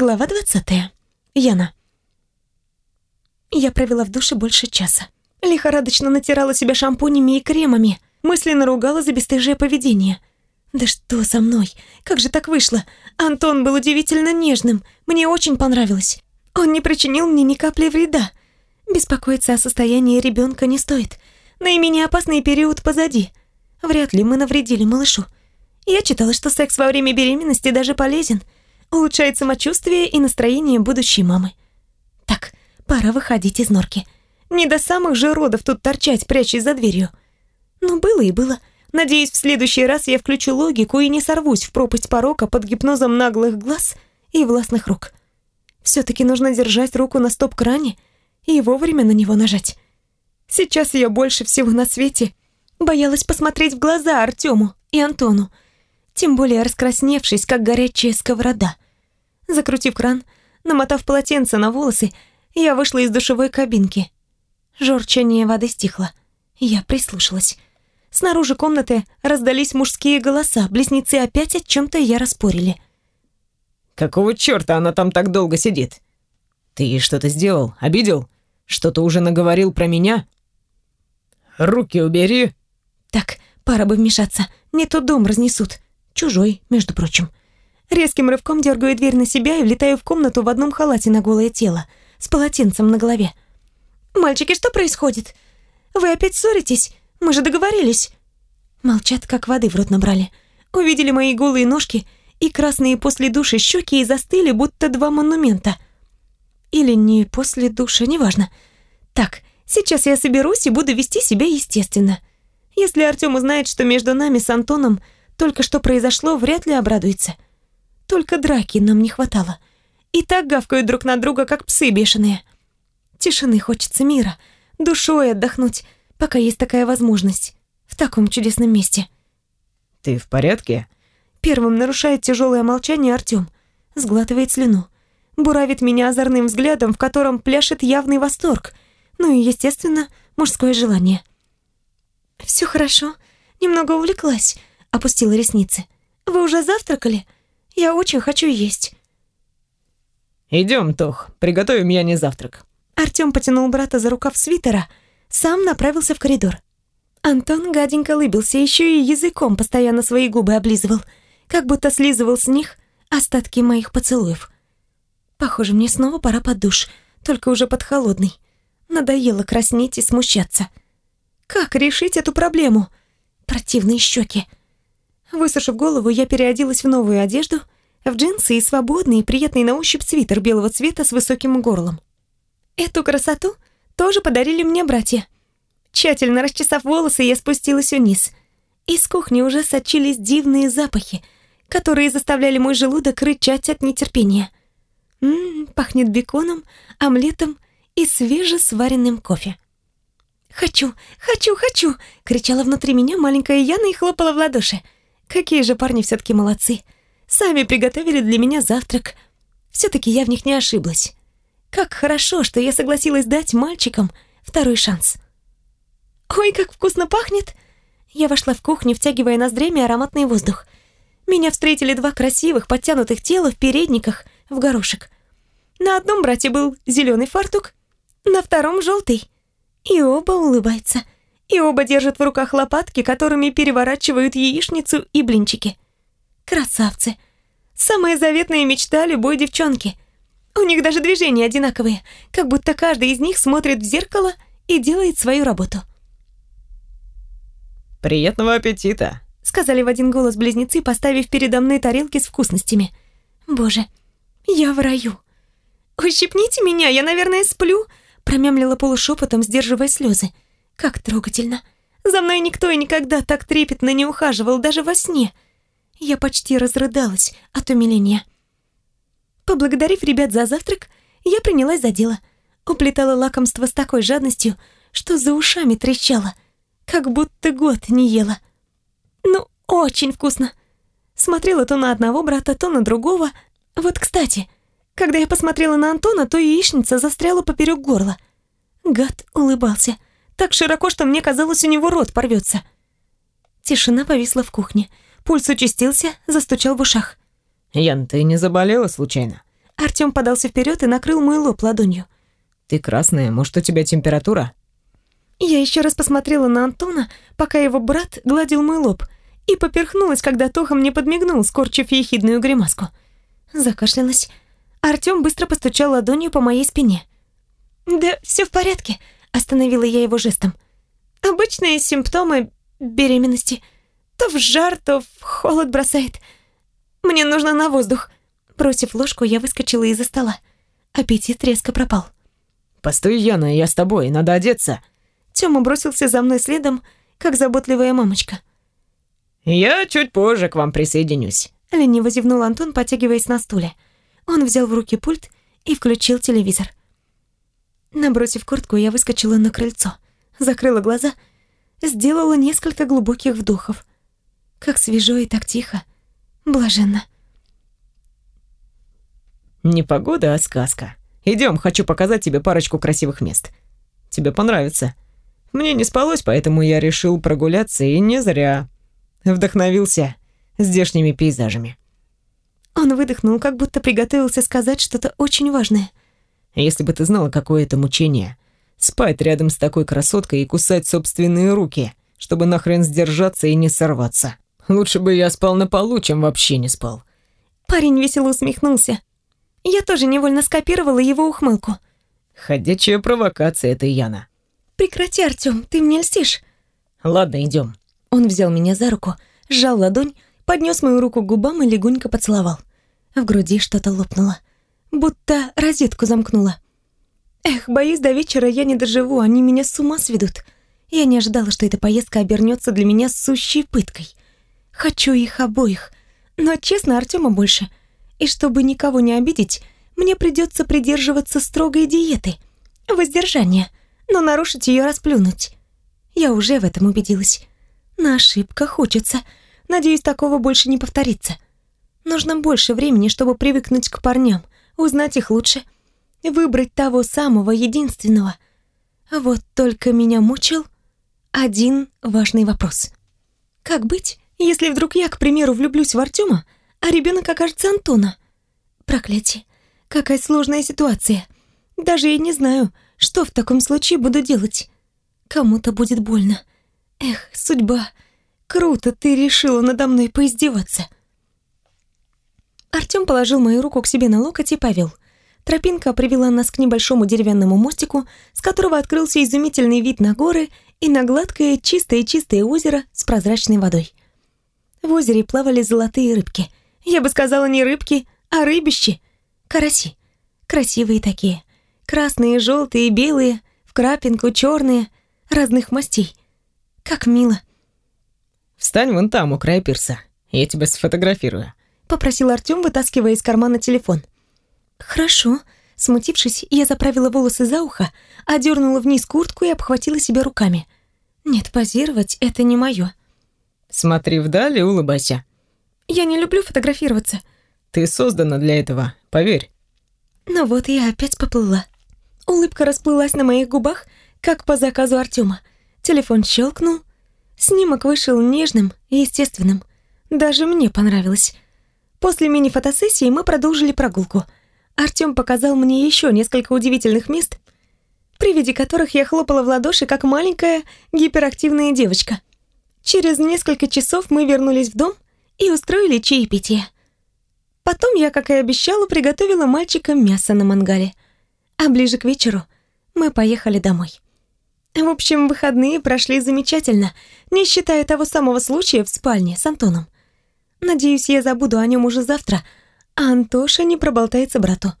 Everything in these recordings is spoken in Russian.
Глава 20. Яна. Я провела в душе больше часа. Лихорадочно натирала себя шампунями и кремами, мысленно ругала за бесстыжее поведение. Да что со мной? Как же так вышло? Антон был удивительно нежным, мне очень понравилось. Он не причинил мне ни капли вреда. Беспокоиться о состоянии ребенка не стоит. Наименее опасный период позади. Вряд ли мы навредили малышу. Я читала, что секс во время беременности даже полезен – улучшает самочувствие и настроение будущей мамы. Так, пора выходить из норки. Не до самых же родов тут торчать, прячась за дверью. Ну, было и было. Надеюсь, в следующий раз я включу логику и не сорвусь в пропасть порока под гипнозом наглых глаз и властных рук. Все-таки нужно держать руку на стоп-кране и вовремя на него нажать. Сейчас я больше всего на свете боялась посмотреть в глаза Артему и Антону, тем более раскрасневшись, как горячая сковорода. Закрутив кран, намотав полотенце на волосы, я вышла из душевой кабинки. Жорчание воды стихло. Я прислушалась. Снаружи комнаты раздались мужские голоса, близнецы опять о чем-то я распорили. «Какого черта она там так долго сидит? Ты ей что-то сделал? Обидел? Что-то уже наговорил про меня?» «Руки убери!» «Так, пора бы вмешаться, не то дом разнесут». Чужой, между прочим. Резким рывком дергаю дверь на себя и влетаю в комнату в одном халате на голое тело, с полотенцем на голове. «Мальчики, что происходит? Вы опять ссоритесь? Мы же договорились!» Молчат, как воды в рот набрали. Увидели мои голые ножки и красные после души щеки и застыли, будто два монумента. Или не после душа, неважно. Так, сейчас я соберусь и буду вести себя естественно. Если Артём узнает, что между нами с Антоном только что произошло, вряд ли обрадуется. Только драки нам не хватало. И так гавкают друг на друга, как псы бешеные. Тишины хочется мира, душой отдохнуть, пока есть такая возможность. В таком чудесном месте. «Ты в порядке?» Первым нарушает тяжелое молчание Артём. Сглатывает слюну. Буравит меня озорным взглядом, в котором пляшет явный восторг. Ну и, естественно, мужское желание. Все хорошо. Немного увлеклась опустила ресницы. «Вы уже завтракали? Я очень хочу есть». «Идем, Тох, приготовим я не завтрак». Артём потянул брата за рукав свитера, сам направился в коридор. Антон гаденько лыбился, еще и языком постоянно свои губы облизывал, как будто слизывал с них остатки моих поцелуев. Похоже, мне снова пора под душ, только уже под холодный. Надоело краснеть и смущаться. Как решить эту проблему? Противные щеки. Высушив голову, я переоделась в новую одежду, в джинсы и свободный приятный на ощупь свитер белого цвета с высоким горлом. Эту красоту тоже подарили мне братья. Тщательно расчесав волосы, я спустилась вниз. Из кухни уже сочились дивные запахи, которые заставляли мой желудок рычать от нетерпения. Ммм, пахнет беконом, омлетом и свежесваренным кофе. «Хочу, хочу, хочу!» — кричала внутри меня маленькая Яна и хлопала в ладоши. Какие же парни все-таки молодцы. Сами приготовили для меня завтрак. Все-таки я в них не ошиблась. Как хорошо, что я согласилась дать мальчикам второй шанс. Ой, как вкусно пахнет! Я вошла в кухню, втягивая ноздрями ароматный воздух. Меня встретили два красивых, подтянутых тела в передниках в горошек. На одном брате был зеленый фартук, на втором желтый. И оба улыбаются и оба держат в руках лопатки, которыми переворачивают яичницу и блинчики. Красавцы. Самая заветная мечта любой девчонки. У них даже движения одинаковые, как будто каждый из них смотрит в зеркало и делает свою работу. «Приятного аппетита!» — сказали в один голос близнецы, поставив передо мной тарелки с вкусностями. «Боже, я в раю!» «Ущипните меня, я, наверное, сплю!» — промямлила полушепотом, сдерживая слезы. Как трогательно. За мной никто и никогда так трепетно не ухаживал, даже во сне. Я почти разрыдалась от умиления. Поблагодарив ребят за завтрак, я принялась за дело. Уплетала лакомство с такой жадностью, что за ушами трещало, как будто год не ела. Ну, очень вкусно. Смотрела то на одного брата, то на другого. Вот, кстати, когда я посмотрела на Антона, то яичница застряла поперек горла. Гад улыбался — так широко, что мне казалось, у него рот порвется. Тишина повисла в кухне. Пульс участился, застучал в ушах. «Ян, ты не заболела случайно?» Артём подался вперед и накрыл мой лоб ладонью. «Ты красная, может, у тебя температура?» Я еще раз посмотрела на Антона, пока его брат гладил мой лоб, и поперхнулась, когда Тоха мне подмигнул, скорчив ехидную гримаску. Закашлялась. Артём быстро постучал ладонью по моей спине. «Да все в порядке», — остановила я его жестом. «Обычные симптомы беременности. То в жар, то в холод бросает. Мне нужно на воздух». Бросив ложку, я выскочила из-за стола. Аппетит резко пропал. «Постой, Яна, я с тобой, надо одеться». Тёма бросился за мной следом, как заботливая мамочка. «Я чуть позже к вам присоединюсь», — лениво зевнул Антон, потягиваясь на стуле. Он взял в руки пульт и включил телевизор. Набросив куртку, я выскочила на крыльцо, закрыла глаза, сделала несколько глубоких вдохов. Как свежо и так тихо, блаженно. «Не погода, а сказка. Идем, хочу показать тебе парочку красивых мест. Тебе понравится. Мне не спалось, поэтому я решил прогуляться, и не зря. Вдохновился здешними пейзажами». Он выдохнул, как будто приготовился сказать что-то очень важное. «Если бы ты знала, какое это мучение. Спать рядом с такой красоткой и кусать собственные руки, чтобы нахрен сдержаться и не сорваться. Лучше бы я спал на полу, чем вообще не спал». Парень весело усмехнулся. Я тоже невольно скопировала его ухмылку. «Ходячая провокация это Яна». «Прекрати, Артём, ты мне льстишь». «Ладно, идем. Он взял меня за руку, сжал ладонь, поднес мою руку к губам и легонько поцеловал. В груди что-то лопнуло, будто розетку замкнуло. Эх, боюсь, до вечера я не доживу, они меня с ума сведут. Я не ожидала, что эта поездка обернется для меня сущей пыткой. Хочу их обоих, но, честно, Артема больше. И чтобы никого не обидеть, мне придется придерживаться строгой диеты, воздержания, но нарушить ее расплюнуть. Я уже в этом убедилась. На ошибках учатся. Надеюсь, такого больше не повторится. Нужно больше времени, чтобы привыкнуть к парням, узнать их лучше, выбрать того самого единственного. Вот только меня мучил один важный вопрос. Как быть, если вдруг я, к примеру, влюблюсь в Артема, а ребенок окажется Антона? Проклятие. Какая сложная ситуация. Даже я не знаю, что в таком случае буду делать. Кому-то будет больно. Эх, судьба. Круто ты решила надо мной поиздеваться. Артём положил мою руку к себе на локоть и повел. Тропинка привела нас к небольшому деревянному мостику, с которого открылся изумительный вид на горы и на гладкое, чистое-чистое озеро с прозрачной водой. В озере плавали золотые рыбки. Я бы сказала не рыбки, а рыбищи. Караси. Красивые такие. Красные, желтые, белые, в крапинку, черные, разных мастей. Как мило. «Встань вон там, у края пирса. Я тебя сфотографирую», — попросил Артём, вытаскивая из кармана телефон. «Хорошо». Смутившись, я заправила волосы за ухо, одернула вниз куртку и обхватила себя руками. «Нет, позировать — это не моё». «Смотри вдаль и улыбайся». «Я не люблю фотографироваться». «Ты создана для этого, поверь». Ну вот я опять поплыла. Улыбка расплылась на моих губах, как по заказу Артёма. Телефон щелкнул. Снимок вышел нежным и естественным. Даже мне понравилось. После мини-фотосессии мы продолжили прогулку. Артём показал мне еще несколько удивительных мест, при виде которых я хлопала в ладоши, как маленькая гиперактивная девочка. Через несколько часов мы вернулись в дом и устроили чаепитие. Потом я, как и обещала, приготовила мальчикам мясо на мангале. А ближе к вечеру мы поехали домой. В общем, выходные прошли замечательно, не считая того самого случая в спальне с Антоном. Надеюсь, я забуду о нем уже завтра, а Антоша не проболтается брату.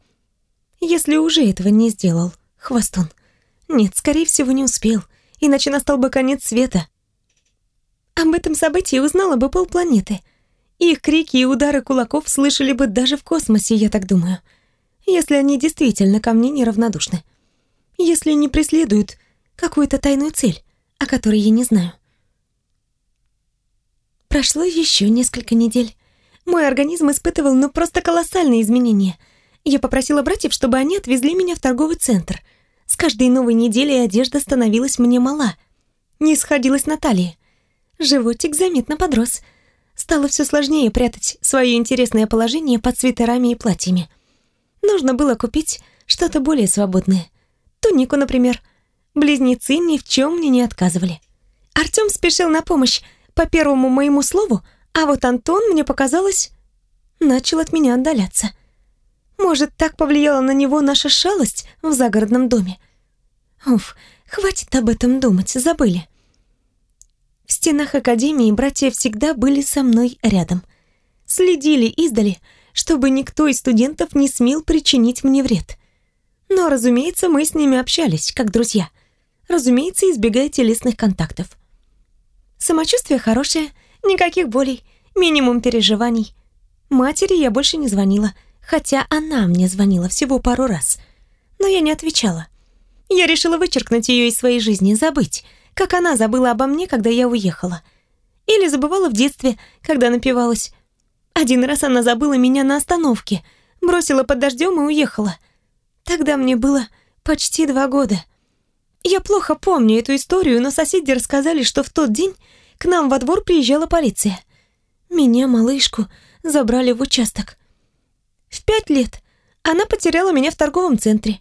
Если уже этого не сделал, хвостун. Нет, скорее всего, не успел, иначе настал бы конец света. Об этом событии узнала бы полпланеты. Их крики и удары кулаков слышали бы даже в космосе, я так думаю. Если они действительно ко мне неравнодушны. Если не преследуют какую-то тайную цель, о которой я не знаю. Прошло еще несколько недель. Мой организм испытывал ну просто колоссальные изменения. Я попросила братьев, чтобы они отвезли меня в торговый центр. С каждой новой неделей одежда становилась мне мала. Не сходилась на талии. Животик заметно подрос. Стало все сложнее прятать свое интересное положение под свитерами и платьями. Нужно было купить что-то более свободное. Тунику, например. Близнецы ни в чем мне не отказывали. Артём спешил на помощь по первому моему слову, а вот Антон, мне показалось, начал от меня отдаляться. Может, так повлияла на него наша шалость в загородном доме? Уф, хватит об этом думать, забыли. В стенах академии братья всегда были со мной рядом. Следили издали, чтобы никто из студентов не смел причинить мне вред. Но, разумеется, мы с ними общались, как друзья. Разумеется, избегая телесных контактов. Самочувствие хорошее, никаких болей, минимум переживаний. Матери я больше не звонила, хотя она мне звонила всего пару раз. Но я не отвечала. Я решила вычеркнуть ее из своей жизни, забыть, как она забыла обо мне, когда я уехала. Или забывала в детстве, когда напивалась. Один раз она забыла меня на остановке, бросила под дождем и уехала. Тогда мне было почти два года. Я плохо помню эту историю, но соседи рассказали, что в тот день к нам во двор приезжала полиция. Меня, малышку, забрали в участок. В пять лет она потеряла меня в торговом центре.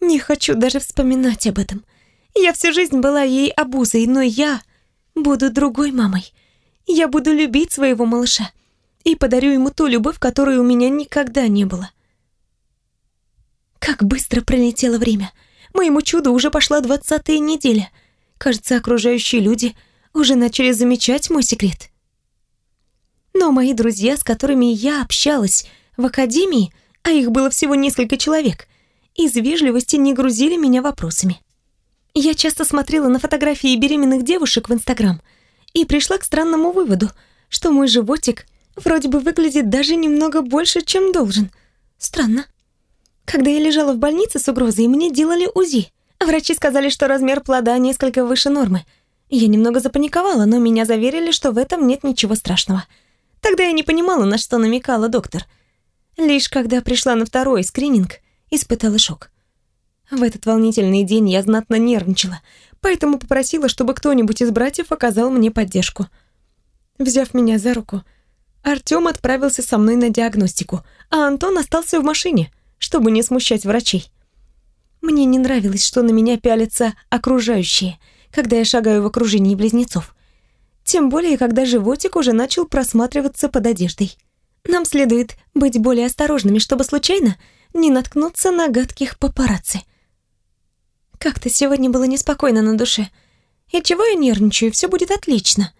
Не хочу даже вспоминать об этом. Я всю жизнь была ей обузой, но я буду другой мамой. Я буду любить своего малыша и подарю ему ту любовь, которой у меня никогда не было. Как быстро пролетело время — Моему чуду уже пошла двадцатая неделя. Кажется, окружающие люди уже начали замечать мой секрет. Но мои друзья, с которыми я общалась в академии, а их было всего несколько человек, из вежливости не грузили меня вопросами. Я часто смотрела на фотографии беременных девушек в Инстаграм и пришла к странному выводу, что мой животик вроде бы выглядит даже немного больше, чем должен. Странно. Когда я лежала в больнице с угрозой, мне делали УЗИ. Врачи сказали, что размер плода несколько выше нормы. Я немного запаниковала, но меня заверили, что в этом нет ничего страшного. Тогда я не понимала, на что намекала доктор. Лишь когда пришла на второй скрининг, испытала шок. В этот волнительный день я знатно нервничала, поэтому попросила, чтобы кто-нибудь из братьев оказал мне поддержку. Взяв меня за руку, Артём отправился со мной на диагностику, а Антон остался в машине — чтобы не смущать врачей. Мне не нравилось, что на меня пялятся окружающие, когда я шагаю в окружении близнецов. Тем более, когда животик уже начал просматриваться под одеждой. Нам следует быть более осторожными, чтобы случайно не наткнуться на гадких папарацци. Как-то сегодня было неспокойно на душе. И чего я нервничаю, все будет отлично.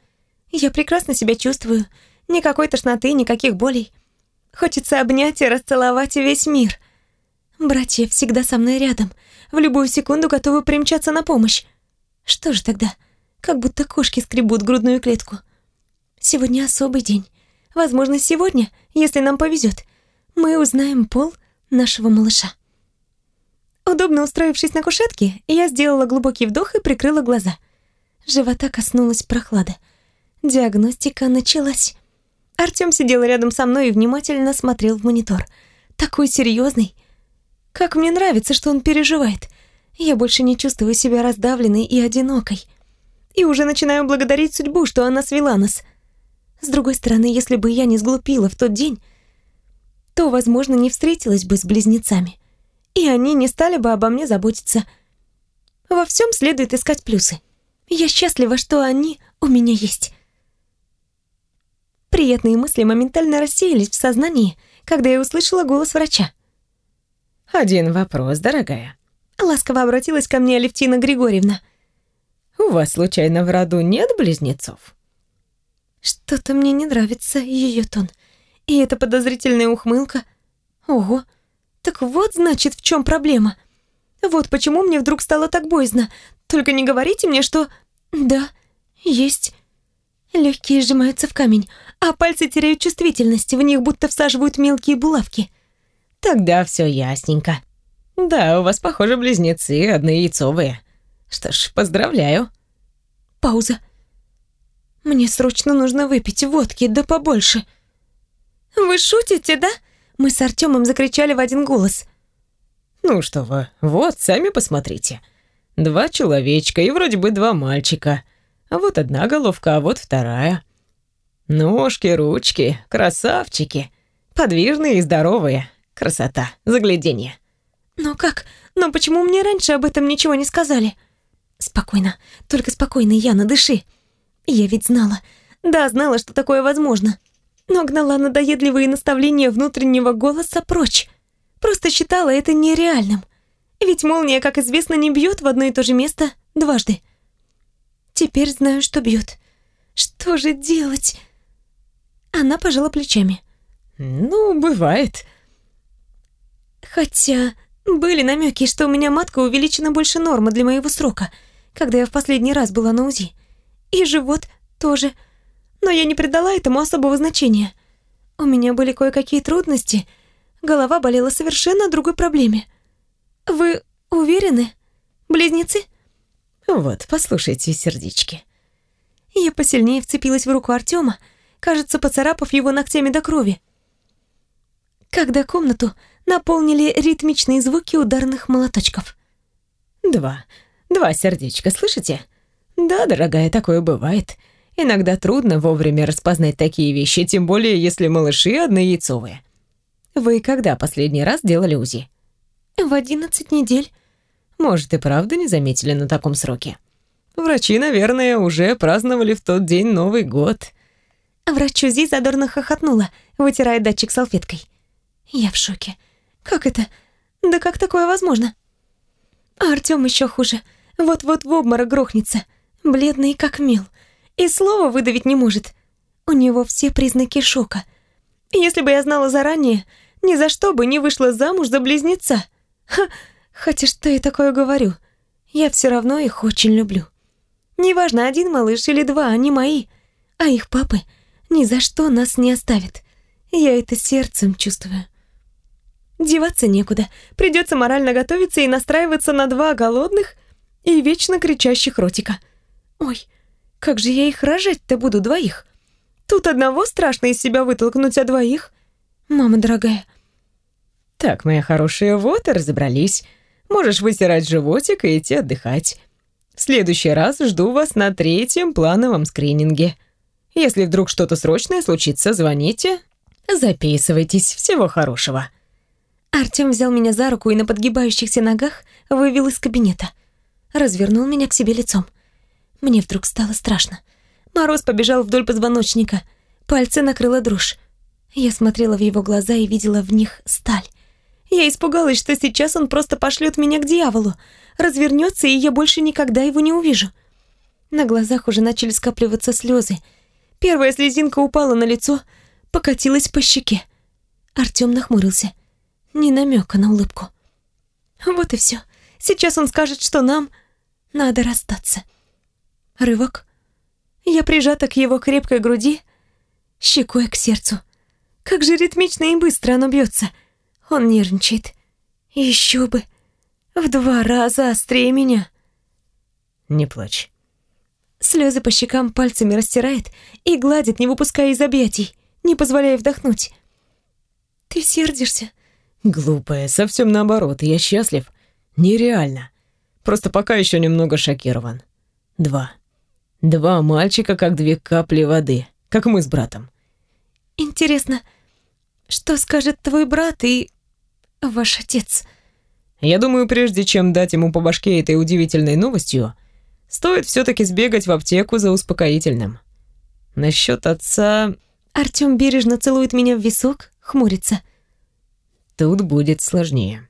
Я прекрасно себя чувствую. Никакой тошноты, никаких болей. Хочется обнять и расцеловать весь мир. Братья всегда со мной рядом, в любую секунду готовы примчаться на помощь. Что же тогда? Как будто кошки скребут грудную клетку. Сегодня особый день. Возможно, сегодня, если нам повезет, мы узнаем пол нашего малыша. Удобно устроившись на кушетке, я сделала глубокий вдох и прикрыла глаза. Живота коснулась прохлада. Диагностика началась. Артём сидел рядом со мной и внимательно смотрел в монитор. Такой серьезный, как мне нравится, что он переживает. Я больше не чувствую себя раздавленной и одинокой. И уже начинаю благодарить судьбу, что она свела нас. С другой стороны, если бы я не сглупила в тот день, то, возможно, не встретилась бы с близнецами. И они не стали бы обо мне заботиться. Во всем следует искать плюсы. Я счастлива, что они у меня есть. Приятные мысли моментально рассеялись в сознании, когда я услышала голос врача. «Один вопрос, дорогая». Ласково обратилась ко мне Алевтина Григорьевна. «У вас, случайно, в роду нет близнецов?» Что-то мне не нравится ее тон. И эта подозрительная ухмылка. Ого, так вот, значит, в чем проблема. Вот почему мне вдруг стало так боязно. Только не говорите мне, что... Да, есть. Легкие сжимаются в камень, а пальцы теряют чувствительность, в них будто всаживают мелкие булавки. Тогда все ясненько. Да, у вас, похоже, близнецы, однояйцовые. Что ж, поздравляю. Пауза. Мне срочно нужно выпить водки, да побольше. Вы шутите, да? Мы с Артемом закричали в один голос. Ну что вы, вот, сами посмотрите. Два человечка и вроде бы два мальчика. А вот одна головка, а вот вторая. Ножки, ручки, красавчики. Подвижные и здоровые. Красота, загляденье. Но как? Но почему мне раньше об этом ничего не сказали? Спокойно, только спокойно, Яна, дыши. Я ведь знала. Да, знала, что такое возможно. Но гнала надоедливые наставления внутреннего голоса прочь. Просто считала это нереальным. Ведь молния, как известно, не бьет в одно и то же место дважды. Теперь знаю, что бьет. Что же делать? Она пожала плечами. Ну, бывает. Хотя были намеки, что у меня матка увеличена больше нормы для моего срока, когда я в последний раз была на УЗИ. И живот тоже. Но я не придала этому особого значения. У меня были кое-какие трудности. Голова болела совершенно другой проблеме. Вы уверены? Близнецы? Вот, послушайте, сердечки. Я посильнее вцепилась в руку Артема, кажется, поцарапав его ногтями до крови. Когда комнату наполнили ритмичные звуки ударных молоточков. Два. Два сердечка, слышите? Да, дорогая, такое бывает. Иногда трудно вовремя распознать такие вещи, тем более если малыши однояйцовые. Вы когда последний раз делали УЗИ? В одиннадцать недель. Может, и правда не заметили на таком сроке. Врачи, наверное, уже праздновали в тот день Новый год. Врач УЗИ задорно хохотнула, вытирая датчик салфеткой. Я в шоке. Как это? Да как такое возможно? А Артём еще хуже. Вот-вот в обморок грохнется. Бледный как мел. И слова выдавить не может. У него все признаки шока. Если бы я знала заранее, ни за что бы не вышла замуж за близнеца. Ха, хотя что я такое говорю? Я все равно их очень люблю. Неважно, один малыш или два, они мои. А их папы ни за что нас не оставят. Я это сердцем чувствую. Деваться некуда. Придется морально готовиться и настраиваться на два голодных и вечно кричащих ротика. Ой, как же я их рожать-то буду двоих? Тут одного страшно из себя вытолкнуть, а двоих? Мама дорогая. Так, моя хорошая, вот и разобрались. Можешь вытирать животик и идти отдыхать. В следующий раз жду вас на третьем плановом скрининге. Если вдруг что-то срочное случится, звоните. Записывайтесь. Всего хорошего. Артём взял меня за руку и на подгибающихся ногах вывел из кабинета. Развернул меня к себе лицом. Мне вдруг стало страшно. Мороз побежал вдоль позвоночника. Пальцы накрыла дрожь. Я смотрела в его глаза и видела в них сталь. Я испугалась, что сейчас он просто пошлет меня к дьяволу, развернется, и я больше никогда его не увижу. На глазах уже начали скапливаться слезы. Первая слезинка упала на лицо, покатилась по щеке. Артём нахмурился — ни намека на улыбку. Вот и все. Сейчас он скажет, что нам надо расстаться. Рывок. Я прижата к его крепкой груди, щекой к сердцу. Как же ритмично и быстро оно бьется. Он нервничает. Еще бы. В два раза острее меня. Не плачь. Слезы по щекам пальцами растирает и гладит, не выпуская из объятий, не позволяя вдохнуть. Ты сердишься? Глупая, совсем наоборот, я счастлив. Нереально. Просто пока еще немного шокирован. Два. Два мальчика, как две капли воды, как мы с братом. Интересно, что скажет твой брат и ваш отец? Я думаю, прежде чем дать ему по башке этой удивительной новостью, стоит все-таки сбегать в аптеку за успокоительным. Насчет отца... Артем бережно целует меня в висок, хмурится. Тут будет сложнее.